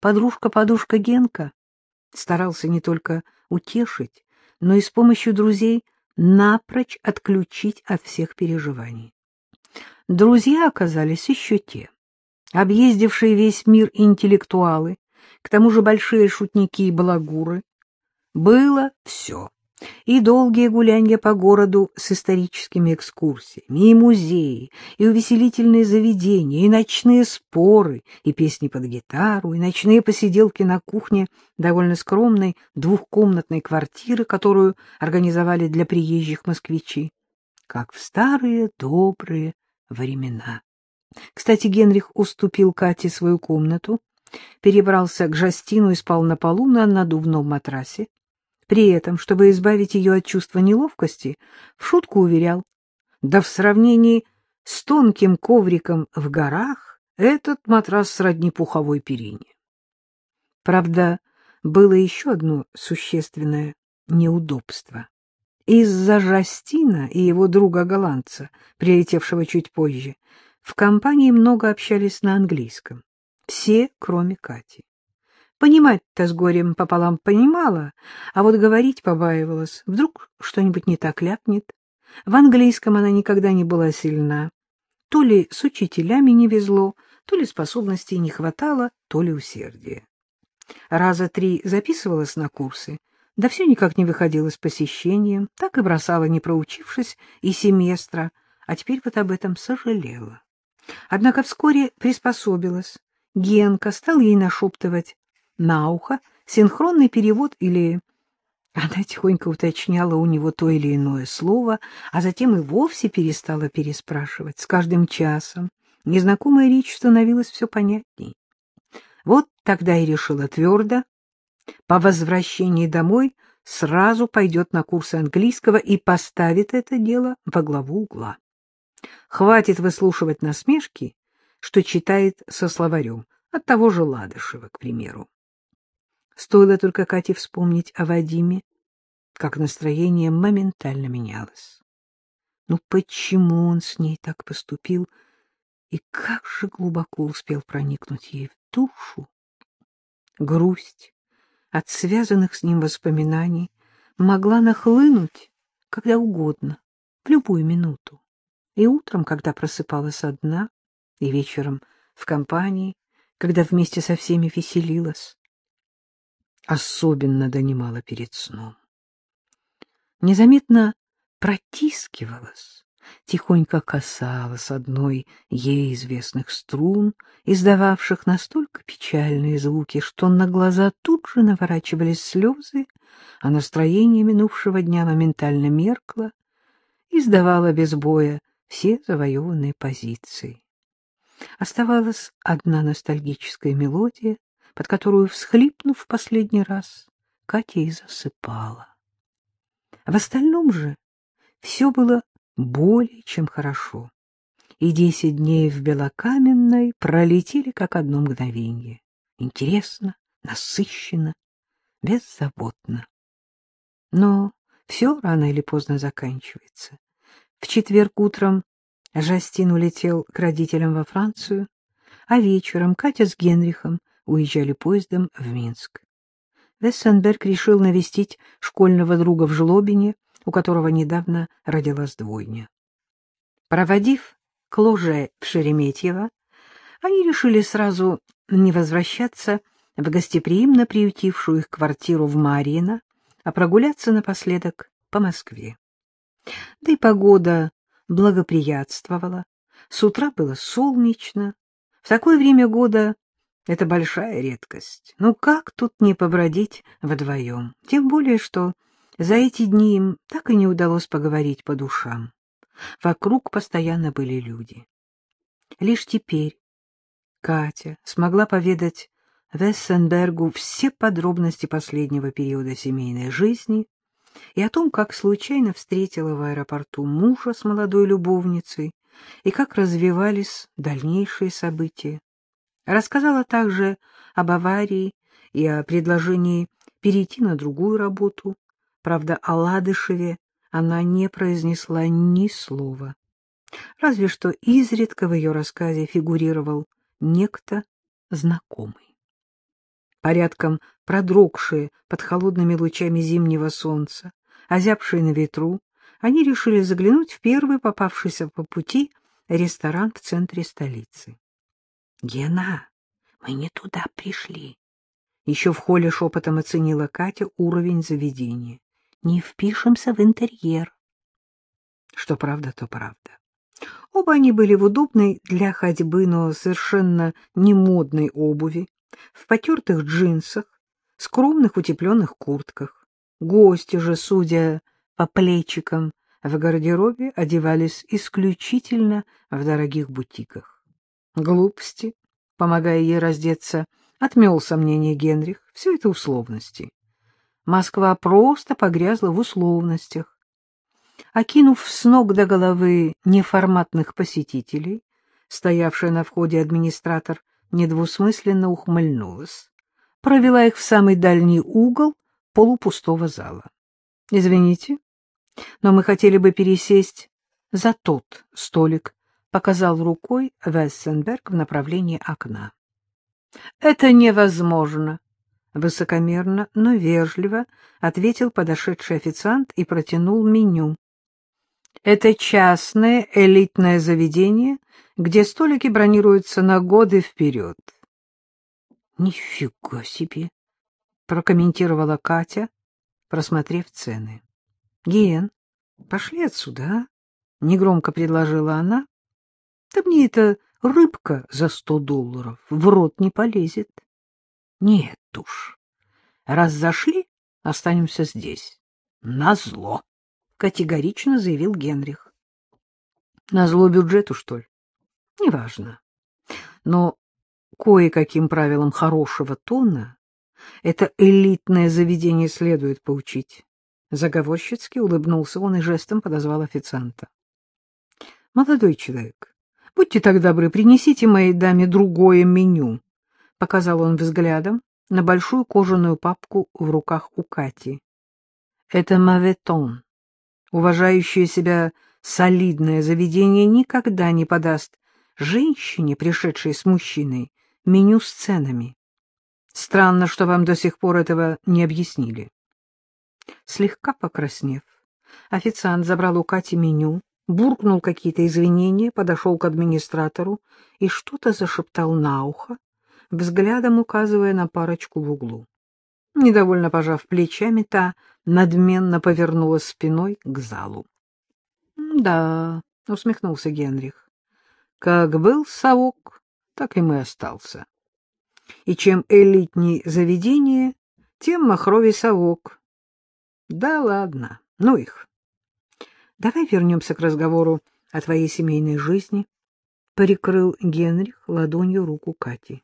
Подружка-подушка Генка старался не только утешить, но и с помощью друзей напрочь отключить от всех переживаний. Друзья оказались еще те, объездившие весь мир интеллектуалы, к тому же большие шутники и балагуры. Было все и долгие гулянья по городу с историческими экскурсиями, и музеи, и увеселительные заведения, и ночные споры, и песни под гитару, и ночные посиделки на кухне довольно скромной двухкомнатной квартиры, которую организовали для приезжих москвичей, как в старые добрые времена. Кстати, Генрих уступил Кате свою комнату, перебрался к Жастину и спал на полу на надувном матрасе, при этом, чтобы избавить ее от чувства неловкости, в шутку уверял, да в сравнении с тонким ковриком в горах этот матрас сродни пуховой перине. Правда, было еще одно существенное неудобство. Из-за Жастина и его друга-голландца, прилетевшего чуть позже, в компании много общались на английском. Все, кроме Кати. Понимать-то с горем пополам понимала, а вот говорить побаивалась. Вдруг что-нибудь не так ляпнет. В английском она никогда не была сильна. То ли с учителями не везло, то ли способностей не хватало, то ли усердия. Раза три записывалась на курсы, да все никак не выходила с посещением, так и бросала, не проучившись, и семестра, а теперь вот об этом сожалела. Однако вскоре приспособилась. Генка стал ей нашептывать на ухо синхронный перевод или... Она тихонько уточняла у него то или иное слово, а затем и вовсе перестала переспрашивать. С каждым часом незнакомая речь становилась все понятней. Вот тогда и решила твердо, по возвращении домой сразу пойдет на курсы английского и поставит это дело во главу угла. Хватит выслушивать насмешки, что читает со словарем, от того же Ладышева, к примеру. Стоило только Кате вспомнить о Вадиме, как настроение моментально менялось. Ну почему он с ней так поступил, и как же глубоко успел проникнуть ей в душу? Грусть от связанных с ним воспоминаний могла нахлынуть когда угодно, в любую минуту. И утром, когда просыпалась одна, и вечером в компании, когда вместе со всеми веселилась особенно донимала перед сном. Незаметно протискивалась, тихонько касалась одной ей известных струн, издававших настолько печальные звуки, что на глаза тут же наворачивались слезы, а настроение минувшего дня моментально меркло и сдавало без боя все завоеванные позиции. Оставалась одна ностальгическая мелодия, под которую, всхлипнув в последний раз, Катя и засыпала. В остальном же все было более чем хорошо, и десять дней в Белокаменной пролетели как одно мгновение. Интересно, насыщенно, беззаботно. Но все рано или поздно заканчивается. В четверг утром Жастин улетел к родителям во Францию, а вечером Катя с Генрихом уезжали поездом в Минск. Вессенберг решил навестить школьного друга в Жлобине, у которого недавно родилась двойня. Проводив Кложе в Шереметьево, они решили сразу не возвращаться в гостеприимно приютившую их квартиру в Марьино, а прогуляться напоследок по Москве. Да и погода благоприятствовала. С утра было солнечно. В такое время года это большая редкость. Ну как тут не побродить вдвоем? Тем более, что за эти дни им так и не удалось поговорить по душам. Вокруг постоянно были люди. Лишь теперь Катя смогла поведать Вессенбергу все подробности последнего периода семейной жизни и о том, как случайно встретила в аэропорту мужа с молодой любовницей и как развивались дальнейшие события. Рассказала также об аварии и о предложении перейти на другую работу. Правда, о Ладышеве она не произнесла ни слова. Разве что изредка в ее рассказе фигурировал некто знакомый. порядком продрогшие под холодными лучами зимнего солнца, озябшие на ветру, они решили заглянуть в первый попавшийся по пути ресторан в центре столицы. — Гена, мы не туда пришли. Еще в холле шепотом оценила Катя уровень заведения. Не впишемся в интерьер. Что правда, то правда. Оба они были в удобной для ходьбы, но совершенно не модной обуви, в потертых джинсах, скромных утепленных куртках. Гости же, судя по плечикам, в гардеробе одевались исключительно в дорогих бутиках. Глупости, помогая ей раздеться, отмел сомнения Генрих. Все это условности. Москва просто погрязла в условностях. Окинув с ног до головы неформатных посетителей, стоявшая на входе администратор недвусмысленно ухмыльнулась, провела их в самый дальний угол полупустого зала. — Извините, но мы хотели бы пересесть за тот столик, — показал рукой Вессенберг в направлении окна. — Это невозможно, — высокомерно, но вежливо ответил подошедший официант и протянул меню. — Это частное элитное заведение, где столики бронируются на годы вперед. — Нифига себе! — прокомментировала Катя, просмотрев цены. — Ген, пошли отсюда, а? — негромко предложила она. — Да мне это рыбка за сто долларов в рот не полезет. — Нет уж. Раз зашли, останемся здесь. — Назло, — категорично заявил Генрих. — Назло бюджету, что ли? — Неважно. Но кое-каким правилам хорошего тона это элитное заведение следует поучить. Заговорщицки улыбнулся он и жестом подозвал официанта. — Молодой человек, Будьте так добры, принесите моей даме другое меню, — показал он взглядом на большую кожаную папку в руках у Кати. Это маветон. Уважающее себя солидное заведение никогда не подаст женщине, пришедшей с мужчиной, меню с ценами. Странно, что вам до сих пор этого не объяснили. Слегка покраснев, официант забрал у Кати меню, буркнул какие-то извинения, подошел к администратору и что-то зашептал на ухо, взглядом указывая на парочку в углу. Недовольно пожав плечами, та надменно повернулась спиной к залу. — Да, — усмехнулся Генрих, — как был совок, так и мы остался. И чем элитней заведение, тем махровей совок. Да ладно, ну их. Давай вернемся к разговору о твоей семейной жизни, — прикрыл Генрих ладонью руку Кати.